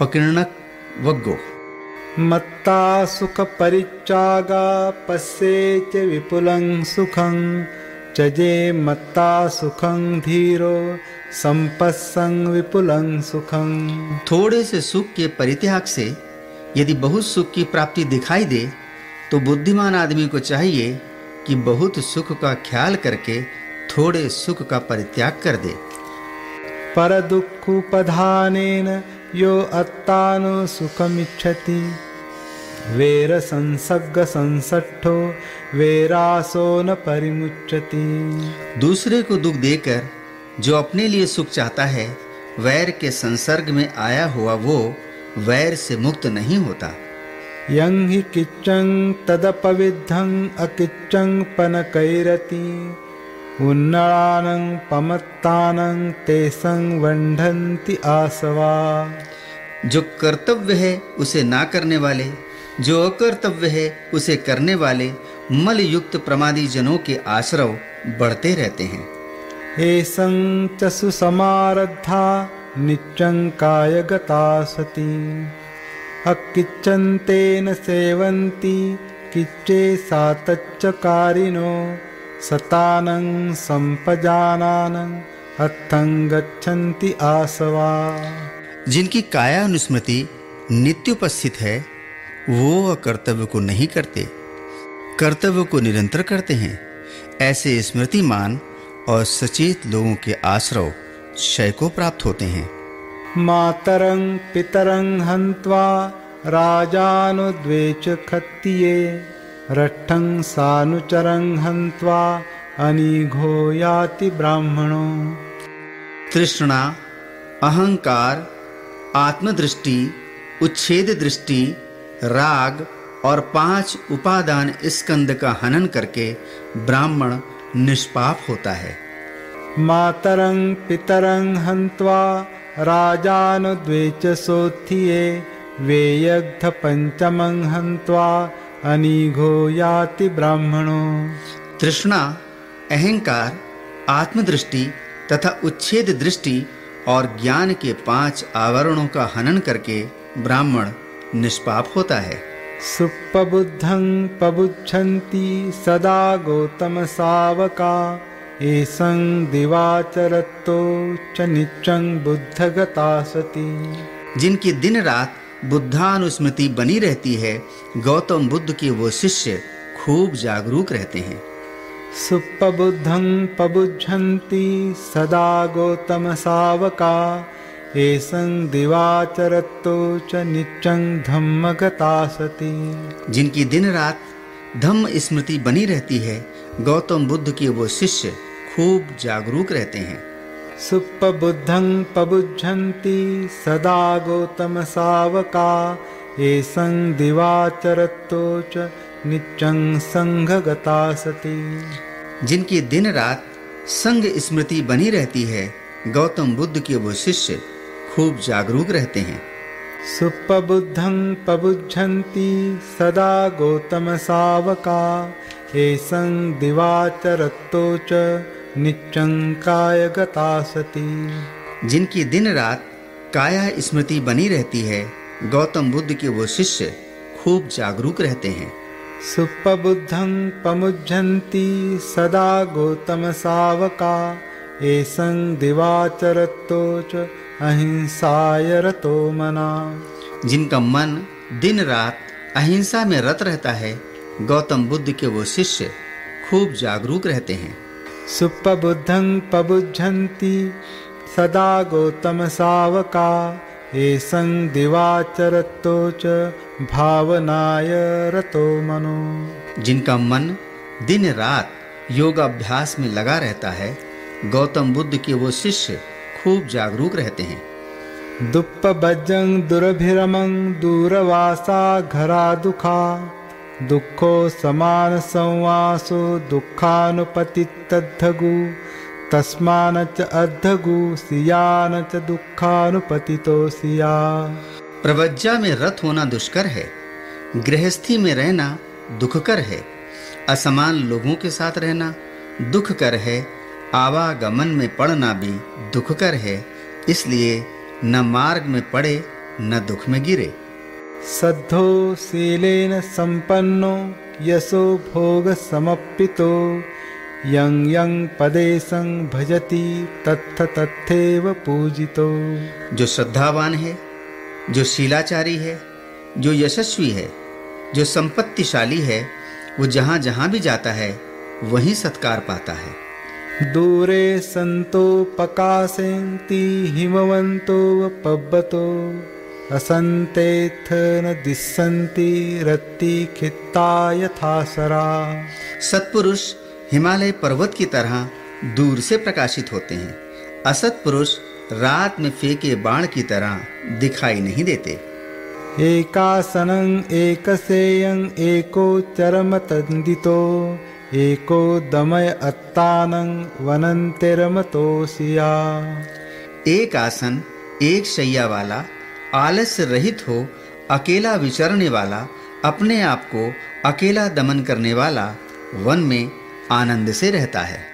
पकिर्णक वग्गो मत्ता सुख परिचागा पश्ये च विपुलं सुखं चजे मत्ता सुखं धीरो संपत्संग विपुलं सुखं थोड़े से सुख के परित्याग से यदि बहुत सुख की प्राप्ति दिखाई दे तो बुद्धिमान आदमी को चाहिए कि बहुत सुख का ख्याल करके थोड़े सुख का परित्याग कर दे। पर दुःखोपधानेन यो अत्तानो सुखमिच्छति। संसठो वेरासो न परिमुच्यति। दूसरे को दुख देकर जो अपने लिए सुख चाहता है वैर के संसर्ग में आया हुआ वो वैर से मुक्त नहीं होता। यं हि किच्चं तदपविद्धं अकिच्चं पनकैरति। उन्नळानं पमत्तानं ते संवण्ढन्ति आसवा। जो कर्तव्य है, उसे ना करने वाले, जो अकर्तव्य है, उसे करने वाले मल युक्त प्रमादी जनों के आश्रव बढ़ते रहते हैं। एसं च सुसमारद्धा नित्यं कायगता सती अकिच्चन्तेन सेवन्ति, किच्चे सातच्चकारिणो। सतानं संपजानानं अत्थं गच्छन्ति आसवा। जिनकी काया अनुस्मृति नित्य उपस्थित है वो कर्तव्य को नहीं करते। कर्तव्य को निरंतर करते हैं। ऐसे स्मृतिमान और सचेत लोगों के आश्रव क्षय को प्राप्त होते हैं। मातरं पितरं हन्त्वा राजानुद्वेच खत्तिये रट्ठं सानुचरं हन्त्वा अनिघो याति ब्राह्मणो। तृष्णा अहंकार आत्मदृष्टि उच्छेद दृष्टि राग और पाँच उपादान स्कंद का हनन करके ब्राह्मण निष्पाप होता है। मातरं पितरं हन्त्वा राजानुद्वेच सोत्थिये वेयग्ध पञ्चमं हन्त्वा अनिघो याति ब्राह्मणो। तृष्णा अहंकार आत्मदृष्टि तथा उच्छेद दृष्टि और ज्ञान के पाँच आवरणों का हनन करके ब्राह्मण निष्पाप होता है। सुप्पबुद्धं पबुच्छन्ति सदा गौतम सावका एसं दिवाचरत्तो च नित्यं बुद्धगता सती। जिनकी दिन रात बुद्धानुस्मृति बनी रहती है गौतम बुद्ध के वो शिष्य खूब जागरूक रहते हैं। सुप्पबुद्धं पबुच्छन्ति सदा गौतम सावका एसं दिवाचरत्तो च नित्यं धम्मगता सती। जिनकी दिन रात धम्म स्मृति बनी रहती है गौतम बुद्ध के वो शिष्य खूब जागरूक रहते हैं। सुप्पबुद्धं पबुच्छन्ति सदा गौतम सावका एसं दिवाचरत्तो च नित्यं संघगता सती जिनकी दिन रात संग स्मृति बनी रहती है गौतम बुद्ध के वो शिष्य खूब जागरूक रहते हैं। सुप्पबुद्धं पबुच्छन्ति सदा गौतम सावका। एसं दिवाचरत्तो च नित्यं कायगता सती जिनकी दिन रात काया स्मृति बनी रहती है गौतम बुद्ध के वो शिष्य खूब जागरूक रहते हैं। सुप्पबुद्धं पमुज्झन्ति सदा गौतम सावका एसं दिवाचरत्तो च अहिंसाय रतो मना। जिनका मन दिन रात अहिंसा में रत रहता है गौतम बुद्ध के वो शिष्य खूब जागरूक रहते हैं। सुप्पबुद्धं पबुच्छन्ति सदा गौतम सावका एसं च भावनाय रतो मनो। जिनका मन दिन रात योगाभ्यास में लगा रहता है गौतम बुद्ध के वो शिष्य खूब जागरूक रहते हैं। दुप्पबज्जं दुरभिरमं दूरवासा घरा दुखा दुखो समान संवासो दुःखानुपतितद्धगु। तस्मान च अद्धगु सियान च दुःखानुपतितो सिया प्रवज्जा में रत होना दुष्कर है गृहस्थी में रहना दुखकर है असमान लोगों के साथ रहना दुखकर है आवागमन में पड़ना भी दुखकर है इसलिए न मार्ग में पड़े न दुख में गिरे। सद्धो शीलेन संपन्नो यशो भोग समप्पितो यं यं पदेशं भजति तत्थ तथैव पूजितो। जो श्रद्धावान है जो शीलाचारी है जो यशस्वी है जो संपत्तिशाली है वो जहाँ जहाँ भी जाता है वहीं सत्कार पाता है। दूरे संतो पकाशन्ति हिमवन्तो पब्बतो। असन्तेथ न दिशन्ति रत्ति खित्ता यथा सरा। सत्पुरुष हिमालय पर्वत की तरह दूर से प्रकाशित होते हैं। असत पुरुष रात में फेंके बाण की तरह दिखाई नहीं देते। एकासनं एकसेयं एको चरमतन्दितो एको दमय अत्तानं वनन्तिरमतोषिया एक आसन एक शैया वाला आलस्य रहित हो अकेला विचरने वाला अपने आप को अकेला दमन करने वाला वन में आनंद से रहता है।